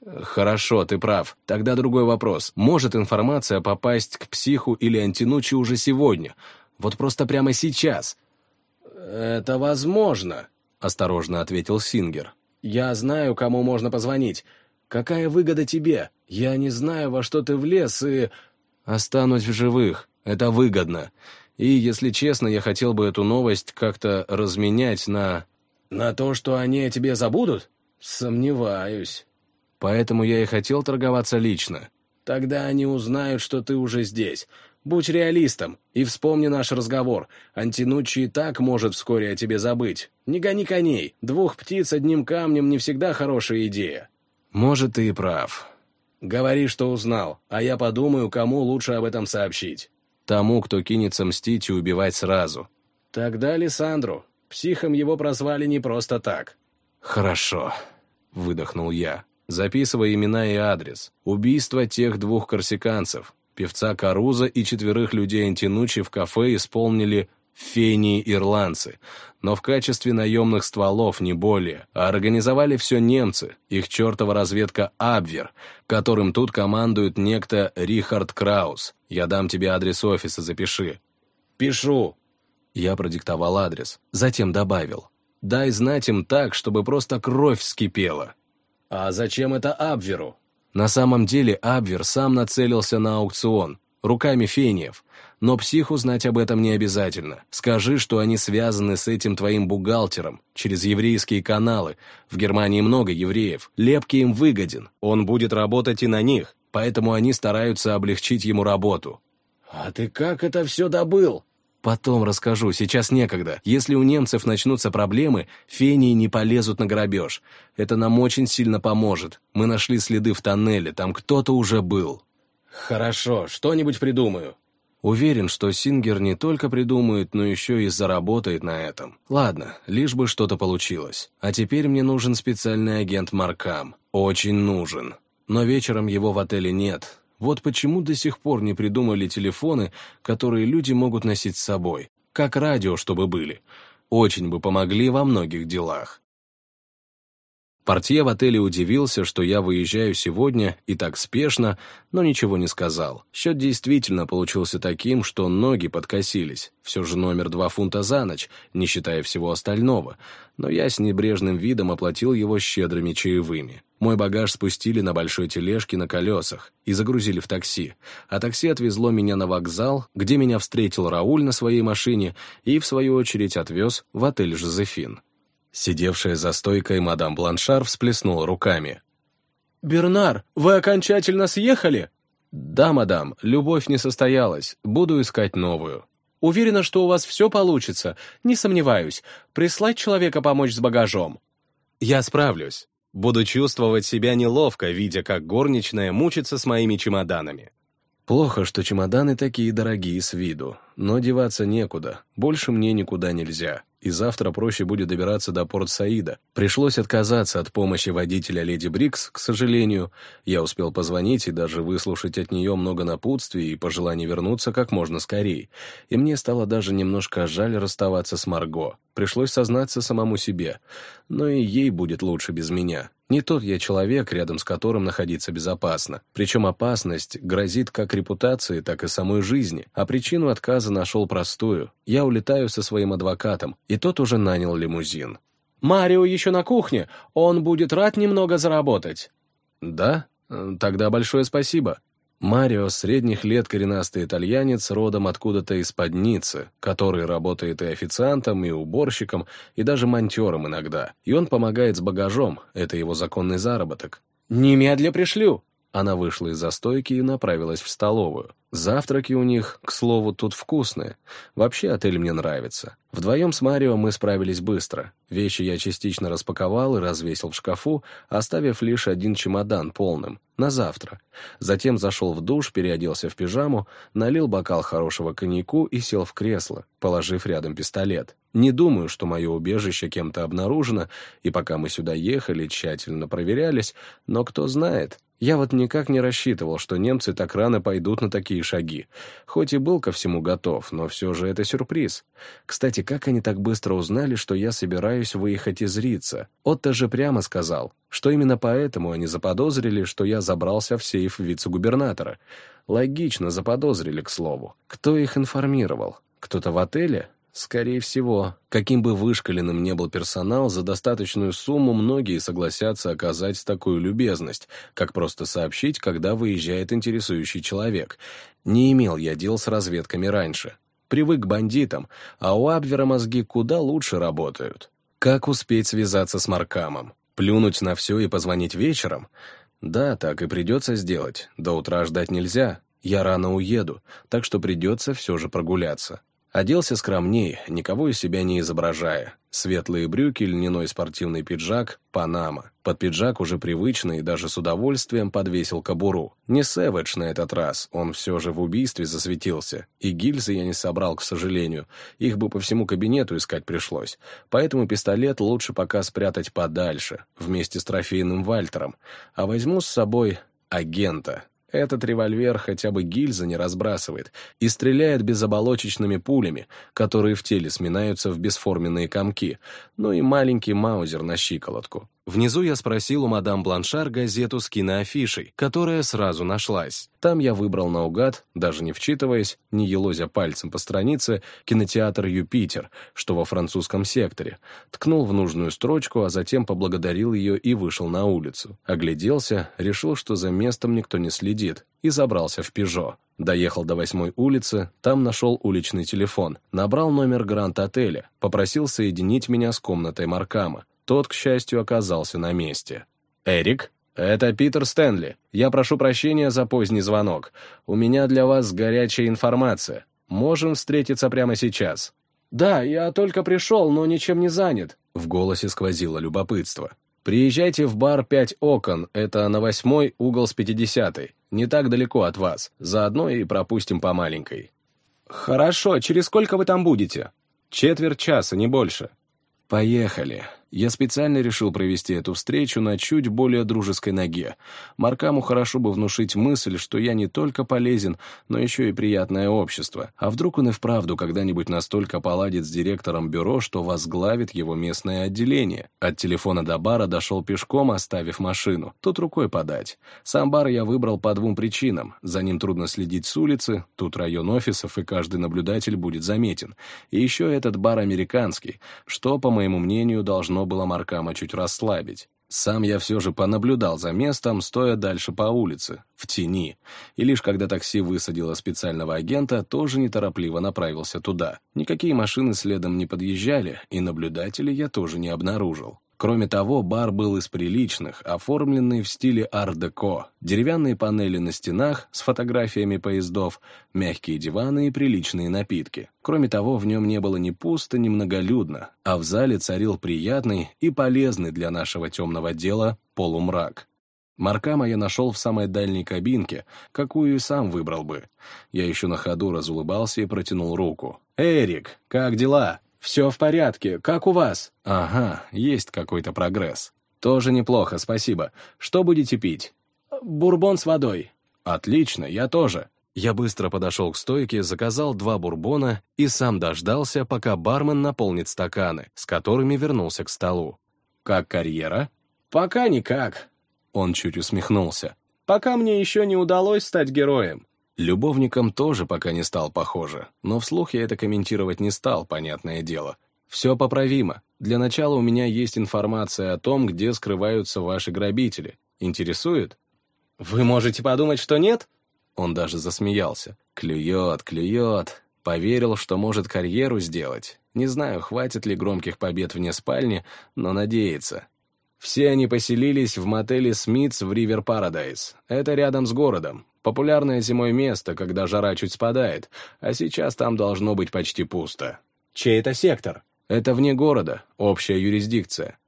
Хорошо, ты прав. Тогда другой вопрос. Может информация попасть к психу или антинучи уже сегодня? Вот просто прямо сейчас? Это возможно, осторожно ответил Сингер. Я знаю, кому можно позвонить. Какая выгода тебе? Я не знаю, во что ты влез и... Останусь в живых. Это выгодно. И, если честно, я хотел бы эту новость как-то разменять на... На то, что они о тебе забудут? Сомневаюсь. Поэтому я и хотел торговаться лично. Тогда они узнают, что ты уже здесь. Будь реалистом и вспомни наш разговор. Антинучи и так может вскоре о тебе забыть. Не гони коней. Двух птиц одним камнем не всегда хорошая идея. Может, ты и прав. Говори, что узнал, а я подумаю, кому лучше об этом сообщить. Тому, кто кинется мстить и убивать сразу. Тогда Лиссандру. Психом его прозвали не просто так. «Хорошо», — выдохнул я, записывая имена и адрес. Убийство тех двух корсиканцев, певца Каруза и четверых людей Антинучи в кафе исполнили фении-ирландцы, но в качестве наемных стволов, не более, а организовали все немцы, их чертова разведка Абвер, которым тут командует некто Рихард Краус. Я дам тебе адрес офиса, запиши. «Пишу», я продиктовал адрес, затем добавил. «Дай знать им так, чтобы просто кровь вскипела». «А зачем это Абверу?» На самом деле Абвер сам нацелился на аукцион. руками фениев. Но психу знать об этом не обязательно. Скажи, что они связаны с этим твоим бухгалтером, через еврейские каналы. В Германии много евреев. Лепки им выгоден. Он будет работать и на них, поэтому они стараются облегчить ему работу. «А ты как это все добыл?» Потом расскажу, сейчас некогда. Если у немцев начнутся проблемы, фении не полезут на грабеж. Это нам очень сильно поможет. Мы нашли следы в тоннеле, там кто-то уже был. Хорошо, что-нибудь придумаю. Уверен, что Сингер не только придумает, но еще и заработает на этом. Ладно, лишь бы что-то получилось. А теперь мне нужен специальный агент Маркам. Очень нужен. Но вечером его в отеле нет. Вот почему до сих пор не придумали телефоны, которые люди могут носить с собой. Как радио, чтобы были. Очень бы помогли во многих делах. Портье в отеле удивился, что я выезжаю сегодня и так спешно, но ничего не сказал. Счет действительно получился таким, что ноги подкосились. Все же номер два фунта за ночь, не считая всего остального. Но я с небрежным видом оплатил его щедрыми чаевыми. Мой багаж спустили на большой тележке на колесах и загрузили в такси. А такси отвезло меня на вокзал, где меня встретил Рауль на своей машине и, в свою очередь, отвез в отель «Жозефин». Сидевшая за стойкой мадам Бланшар всплеснула руками. «Бернар, вы окончательно съехали?» «Да, мадам, любовь не состоялась. Буду искать новую». «Уверена, что у вас все получится. Не сомневаюсь. Прислать человека помочь с багажом». «Я справлюсь. Буду чувствовать себя неловко, видя, как горничная мучится с моими чемоданами». Плохо, что чемоданы такие дорогие с виду, но деваться некуда, больше мне никуда нельзя и завтра проще будет добираться до Порт-Саида. Пришлось отказаться от помощи водителя леди Брикс, к сожалению. Я успел позвонить и даже выслушать от нее много напутствий и пожеланий вернуться как можно скорее. И мне стало даже немножко жаль расставаться с Марго. Пришлось сознаться самому себе. Но и ей будет лучше без меня. Не тот я человек, рядом с которым находиться безопасно. Причем опасность грозит как репутации, так и самой жизни. А причину отказа нашел простую. Я улетаю со своим адвокатом, и тот уже нанял лимузин. «Марио еще на кухне. Он будет рад немного заработать». «Да? Тогда большое спасибо». Марио, средних лет коренастый итальянец, родом откуда-то из-под Ниццы, который работает и официантом, и уборщиком, и даже монтером иногда. И он помогает с багажом, это его законный заработок. «Немедля пришлю», она вышла из застойки и направилась в столовую. Завтраки у них, к слову, тут вкусные. Вообще отель мне нравится. Вдвоем с Марио мы справились быстро. Вещи я частично распаковал и развесил в шкафу, оставив лишь один чемодан полным, на завтра. Затем зашел в душ, переоделся в пижаму, налил бокал хорошего коньяку и сел в кресло, положив рядом пистолет. Не думаю, что мое убежище кем-то обнаружено, и пока мы сюда ехали, тщательно проверялись, но кто знает, я вот никак не рассчитывал, что немцы так рано пойдут на такие шаги. Хоть и был ко всему готов, но все же это сюрприз. Кстати, как они так быстро узнали, что я собираюсь выехать из Рица? Отто же прямо сказал, что именно поэтому они заподозрили, что я забрался в сейф вице-губернатора. Логично заподозрили, к слову. Кто их информировал? Кто-то в отеле? Скорее всего, каким бы вышкаленным не был персонал, за достаточную сумму многие согласятся оказать такую любезность, как просто сообщить, когда выезжает интересующий человек. Не имел я дел с разведками раньше. Привык к бандитам, а у Абвера мозги куда лучше работают. Как успеть связаться с Маркамом? Плюнуть на все и позвонить вечером? Да, так и придется сделать. До утра ждать нельзя. Я рано уеду, так что придется все же прогуляться. Оделся скромней, никого из себя не изображая. Светлые брюки, льняной спортивный пиджак, панама. Под пиджак уже привычный и даже с удовольствием подвесил кобуру. Не Сэвэдж на этот раз, он все же в убийстве засветился. И гильзы я не собрал, к сожалению. Их бы по всему кабинету искать пришлось. Поэтому пистолет лучше пока спрятать подальше, вместе с трофейным Вальтером. А возьму с собой агента, этот револьвер хотя бы гильзы не разбрасывает и стреляет безоболочечными пулями, которые в теле сминаются в бесформенные комки, ну и маленький маузер на щиколотку. Внизу я спросил у мадам Бланшар газету с киноафишей, которая сразу нашлась. Там я выбрал наугад, даже не вчитываясь, не елозя пальцем по странице, кинотеатр «Юпитер», что во французском секторе. Ткнул в нужную строчку, а затем поблагодарил ее и вышел на улицу. Огляделся, решил, что за местом никто не следит, и забрался в «Пежо». Доехал до восьмой улицы, там нашел уличный телефон, набрал номер Гранд-отеля, попросил соединить меня с комнатой Маркама. Тот, к счастью, оказался на месте. «Эрик, это Питер Стэнли. Я прошу прощения за поздний звонок. У меня для вас горячая информация. Можем встретиться прямо сейчас». «Да, я только пришел, но ничем не занят», — в голосе сквозило любопытство. «Приезжайте в бар «Пять окон», это на восьмой угол с пятидесятой, не так далеко от вас, заодно и пропустим по маленькой». «Хорошо, через сколько вы там будете?» «Четверть часа, не больше». «Поехали». Я специально решил провести эту встречу на чуть более дружеской ноге. Маркаму хорошо бы внушить мысль, что я не только полезен, но еще и приятное общество. А вдруг он и вправду когда-нибудь настолько поладит с директором бюро, что возглавит его местное отделение. От телефона до бара дошел пешком, оставив машину. Тут рукой подать. Сам бар я выбрал по двум причинам. За ним трудно следить с улицы, тут район офисов, и каждый наблюдатель будет заметен. И еще этот бар американский, что, по моему мнению, должно было Маркама чуть расслабить. Сам я все же понаблюдал за местом, стоя дальше по улице, в тени, и лишь когда такси высадило специального агента, тоже неторопливо направился туда. Никакие машины следом не подъезжали, и наблюдателей я тоже не обнаружил. Кроме того, бар был из приличных, оформленный в стиле ар-деко. Деревянные панели на стенах с фотографиями поездов, мягкие диваны и приличные напитки. Кроме того, в нем не было ни пусто, ни многолюдно, а в зале царил приятный и полезный для нашего темного дела полумрак. Маркама я нашел в самой дальней кабинке, какую и сам выбрал бы. Я еще на ходу разулыбался и протянул руку. «Эрик, как дела?» «Все в порядке. Как у вас?» «Ага, есть какой-то прогресс». «Тоже неплохо, спасибо. Что будете пить?» «Бурбон с водой». «Отлично, я тоже». Я быстро подошел к стойке, заказал два бурбона и сам дождался, пока бармен наполнит стаканы, с которыми вернулся к столу. «Как карьера?» «Пока никак». Он чуть усмехнулся. «Пока мне еще не удалось стать героем. Любовником тоже пока не стал похоже, но вслух я это комментировать не стал, понятное дело. Все поправимо. Для начала у меня есть информация о том, где скрываются ваши грабители. Интересует? Вы можете подумать, что нет? Он даже засмеялся. Клюет, клюет. Поверил, что может карьеру сделать. Не знаю, хватит ли громких побед вне спальни, но надеется. Все они поселились в мотеле «Смитс» в Ривер Парадайз. Это рядом с городом. Популярное зимой место, когда жара чуть спадает, а сейчас там должно быть почти пусто. Чей это сектор? Это вне города, общая юрисдикция.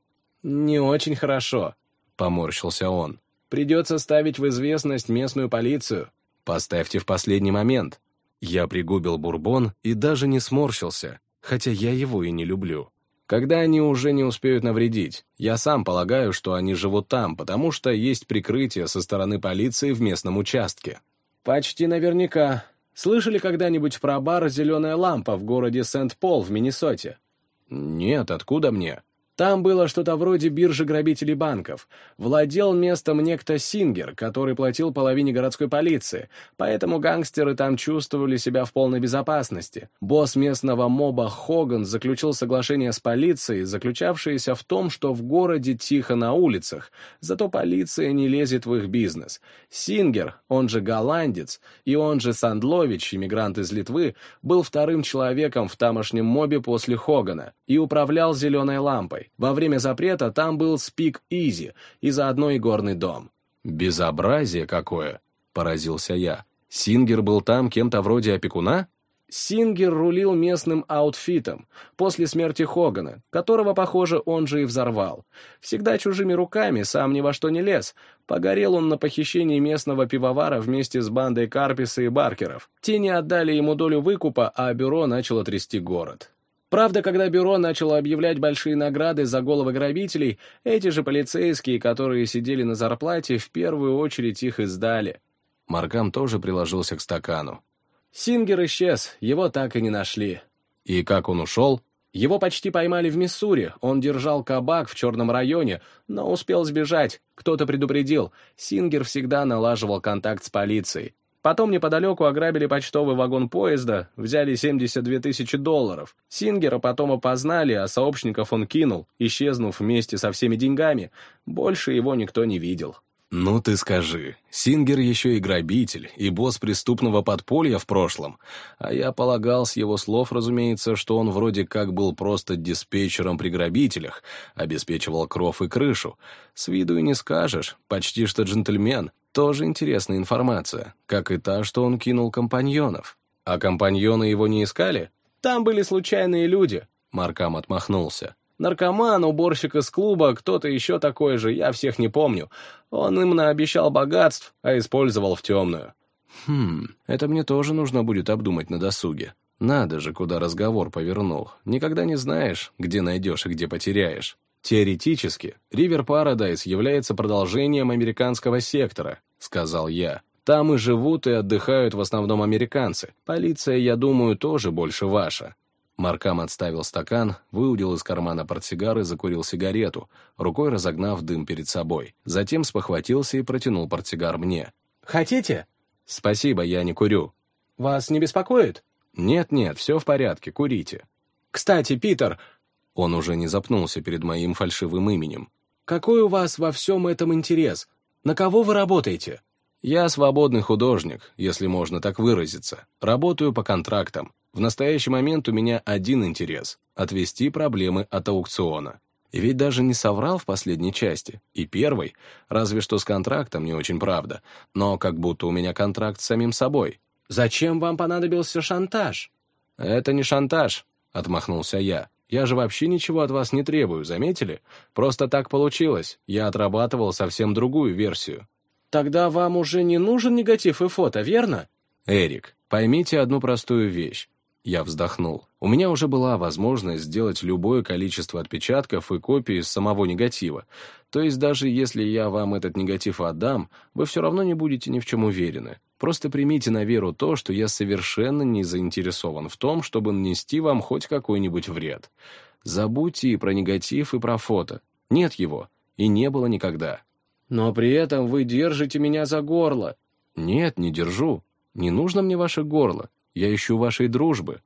Не очень хорошо, поморщился он. Придется ставить в известность местную полицию. Поставьте в последний момент. Я пригубил бурбон и даже не сморщился, хотя я его и не люблю когда они уже не успеют навредить. Я сам полагаю, что они живут там, потому что есть прикрытие со стороны полиции в местном участке. Почти наверняка. Слышали когда-нибудь про бар «Зеленая лампа» в городе Сент-Пол в Миннесоте? Нет, откуда мне? Там было что-то вроде биржи грабителей банков. Владел местом некто Сингер, который платил половине городской полиции, поэтому гангстеры там чувствовали себя в полной безопасности. Босс местного моба Хоган заключил соглашение с полицией, заключавшееся в том, что в городе тихо на улицах, зато полиция не лезет в их бизнес. Сингер, он же голландец, и он же Сандлович, иммигрант из Литвы, был вторым человеком в тамошнем мобе после Хогана и управлял «Зеленой лампой». Во время запрета там был спикизи и заодно игорный дом. «Безобразие какое!» — поразился я. «Сингер был там кем-то вроде опекуна?» Сингер рулил местным аутфитом после смерти Хогана, которого, похоже, он же и взорвал. Всегда чужими руками, сам ни во что не лез. Погорел он на похищении местного пивовара вместе с бандой Карписа и Баркеров. Те не отдали ему долю выкупа, а бюро начало трясти город. Правда, когда бюро начало объявлять большие награды за головы грабителей, эти же полицейские, которые сидели на зарплате, в первую очередь их издали. Маркам тоже приложился к стакану. Сингер исчез, его так и не нашли. И как он ушел? Его почти поймали в Миссури, он держал кабак в черном районе, но успел сбежать. Кто-то предупредил. Сингер всегда налаживал контакт с полицией. Потом неподалеку ограбили почтовый вагон поезда, взяли 72 тысячи долларов. Сингера потом опознали, а сообщников он кинул, исчезнув вместе со всеми деньгами. Больше его никто не видел. «Ну ты скажи, Сингер еще и грабитель, и босс преступного подполья в прошлом. А я полагал с его слов, разумеется, что он вроде как был просто диспетчером при грабителях, обеспечивал кров и крышу. С виду и не скажешь, почти что джентльмен. Тоже интересная информация, как и та, что он кинул компаньонов. А компаньоны его не искали? Там были случайные люди. Маркам отмахнулся. Наркоман, уборщик из клуба, кто-то еще такой же, я всех не помню. Он им наобещал богатств, а использовал в темную. Хм, это мне тоже нужно будет обдумать на досуге. Надо же, куда разговор повернул. Никогда не знаешь, где найдешь и где потеряешь. Теоретически, Ривер Парадайз является продолжением американского сектора, сказал я. Там и живут, и отдыхают в основном американцы. Полиция, я думаю, тоже больше ваша. Маркам отставил стакан, выудил из кармана портсигар и закурил сигарету, рукой разогнав дым перед собой. Затем спохватился и протянул портсигар мне. «Хотите?» «Спасибо, я не курю». «Вас не беспокоит?» «Нет-нет, все в порядке, курите». «Кстати, Питер...» Он уже не запнулся перед моим фальшивым именем. «Какой у вас во всем этом интерес? На кого вы работаете?» «Я свободный художник, если можно так выразиться. Работаю по контрактам. В настоящий момент у меня один интерес — отвести проблемы от аукциона. И ведь даже не соврал в последней части. И первой, разве что с контрактом не очень правда, но как будто у меня контракт с самим собой. «Зачем вам понадобился шантаж?» «Это не шантаж», — отмахнулся я. «Я же вообще ничего от вас не требую, заметили? Просто так получилось. Я отрабатывал совсем другую версию». «Тогда вам уже не нужен негатив и фото, верно?» «Эрик, поймите одну простую вещь. Я вздохнул. У меня уже была возможность сделать любое количество отпечатков и копий самого негатива. То есть даже если я вам этот негатив отдам, вы все равно не будете ни в чем уверены. Просто примите на веру то, что я совершенно не заинтересован в том, чтобы нанести вам хоть какой-нибудь вред. Забудьте и про негатив, и про фото. Нет его. И не было никогда. Но при этом вы держите меня за горло. Нет, не держу. Не нужно мне ваше горло. Я ищу вашей дружбы».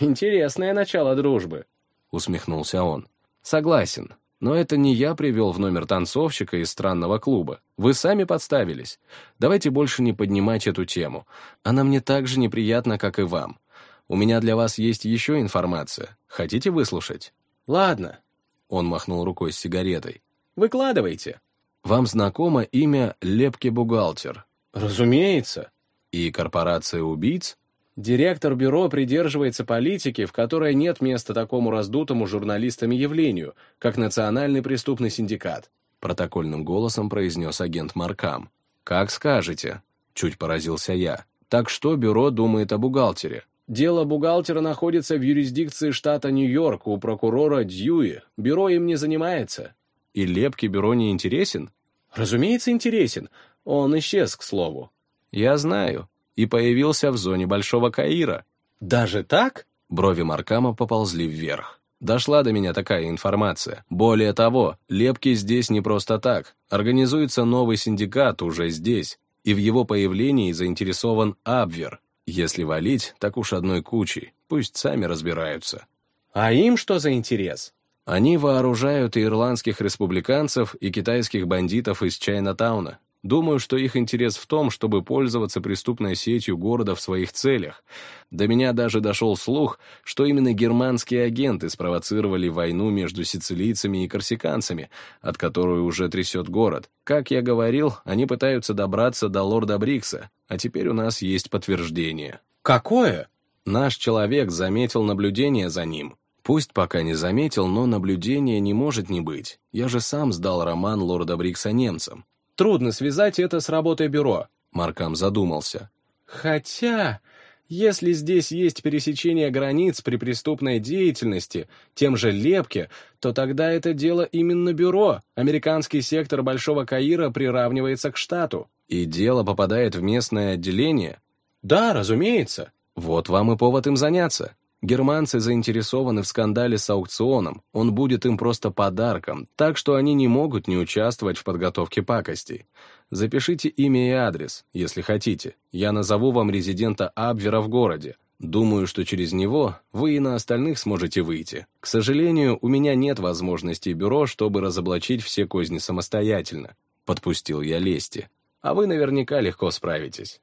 «Интересное начало дружбы», — усмехнулся он. «Согласен, но это не я привел в номер танцовщика из странного клуба. Вы сами подставились. Давайте больше не поднимать эту тему. Она мне так же неприятна, как и вам. У меня для вас есть еще информация. Хотите выслушать?» «Ладно», — он махнул рукой с сигаретой. «Выкладывайте». «Вам знакомо имя Лепки-бухгалтер?» «Разумеется». «И корпорация убийц?» Директор бюро придерживается политики, в которой нет места такому раздутому журналистами явлению, как Национальный преступный синдикат», протокольным голосом произнес агент Маркам. «Как скажете», — чуть поразился я. «Так что бюро думает о бухгалтере?» «Дело бухгалтера находится в юрисдикции штата Нью-Йорк у прокурора Дьюи. Бюро им не занимается». «И Лепки бюро не интересен?» «Разумеется, интересен. Он исчез, к слову». «Я знаю и появился в зоне Большого Каира. «Даже так?» Брови Маркама поползли вверх. Дошла до меня такая информация. Более того, лепки здесь не просто так. Организуется новый синдикат уже здесь, и в его появлении заинтересован Абвер. Если валить, так уж одной кучей. Пусть сами разбираются. А им что за интерес? Они вооружают и ирландских республиканцев, и китайских бандитов из Чайнатауна. Думаю, что их интерес в том, чтобы пользоваться преступной сетью города в своих целях. До меня даже дошел слух, что именно германские агенты спровоцировали войну между сицилийцами и корсиканцами, от которой уже трясет город. Как я говорил, они пытаются добраться до лорда Брикса, а теперь у нас есть подтверждение. Какое? Наш человек заметил наблюдение за ним. Пусть пока не заметил, но наблюдения не может не быть. Я же сам сдал роман лорда Брикса немцам. Трудно связать это с работой бюро. Маркам задумался. Хотя, если здесь есть пересечение границ при преступной деятельности, тем же Лепке, то тогда это дело именно бюро. Американский сектор Большого Каира приравнивается к штату. И дело попадает в местное отделение? Да, разумеется. Вот вам и повод им заняться. Германцы заинтересованы в скандале с аукционом, он будет им просто подарком, так что они не могут не участвовать в подготовке пакостей. Запишите имя и адрес, если хотите. Я назову вам резидента Абвера в городе. Думаю, что через него вы и на остальных сможете выйти. К сожалению, у меня нет возможности бюро, чтобы разоблачить все козни самостоятельно. Подпустил я лести. А вы наверняка легко справитесь.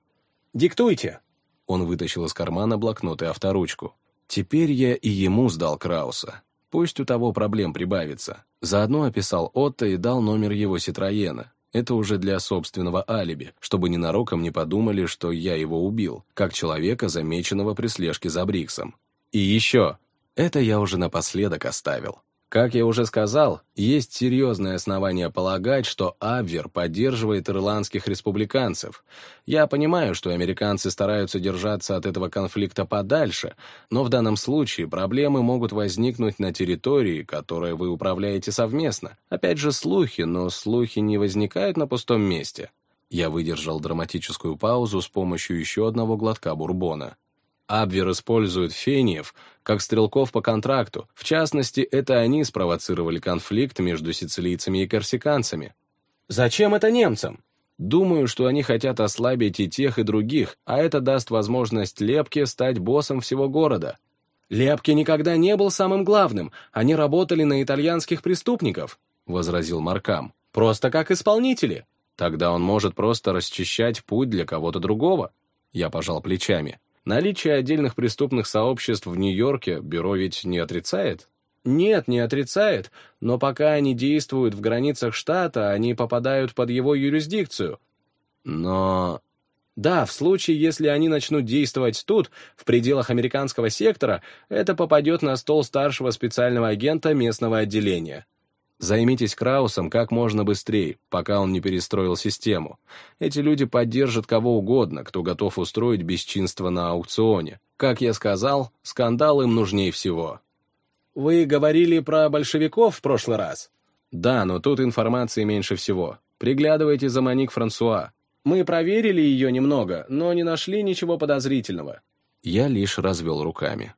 «Диктуйте!» Он вытащил из кармана блокнот и авторучку. Теперь я и ему сдал Крауса. Пусть у того проблем прибавится. Заодно описал Отто и дал номер его Ситроена. Это уже для собственного алиби, чтобы ненароком не подумали, что я его убил, как человека, замеченного при слежке за Бриксом. И еще, это я уже напоследок оставил. Как я уже сказал, есть серьезное основание полагать, что Абвер поддерживает ирландских республиканцев. Я понимаю, что американцы стараются держаться от этого конфликта подальше, но в данном случае проблемы могут возникнуть на территории, которой вы управляете совместно. Опять же слухи, но слухи не возникают на пустом месте. Я выдержал драматическую паузу с помощью еще одного глотка бурбона. Абвер использует фениев как стрелков по контракту. В частности, это они спровоцировали конфликт между сицилийцами и корсиканцами. Зачем это немцам? Думаю, что они хотят ослабить и тех, и других, а это даст возможность Лепке стать боссом всего города. Лепке никогда не был самым главным, они работали на итальянских преступников, возразил Маркам. Просто как исполнители. Тогда он может просто расчищать путь для кого-то другого. Я пожал плечами. Наличие отдельных преступных сообществ в Нью-Йорке бюро ведь не отрицает? Нет, не отрицает, но пока они действуют в границах штата, они попадают под его юрисдикцию. Но... Да, в случае, если они начнут действовать тут, в пределах американского сектора, это попадет на стол старшего специального агента местного отделения. Займитесь Краусом как можно быстрее, пока он не перестроил систему. Эти люди поддержат кого угодно, кто готов устроить бесчинство на аукционе. Как я сказал, скандал им нужнее всего. Вы говорили про большевиков в прошлый раз? Да, но тут информации меньше всего. Приглядывайте за Моник Франсуа. Мы проверили ее немного, но не нашли ничего подозрительного. Я лишь развел руками.